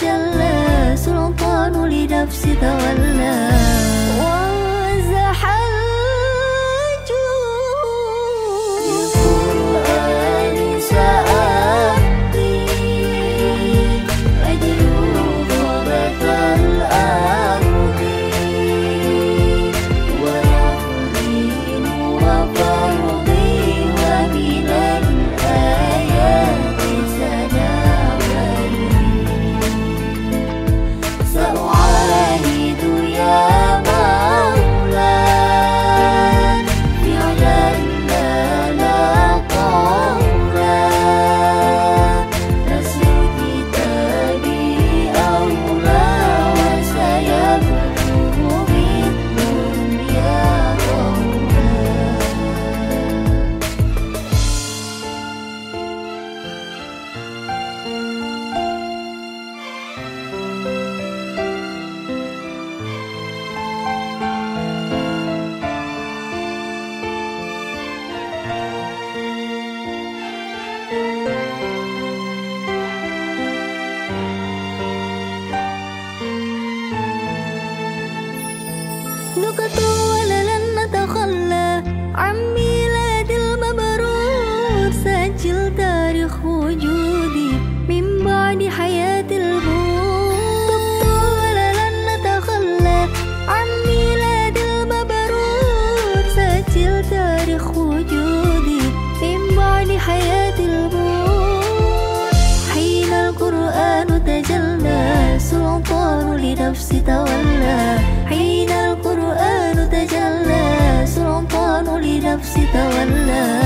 تجلى سلطان لنفس تولى سلطان لنفس تولى. حين القرآن تجلى سلطان لنفس تولى.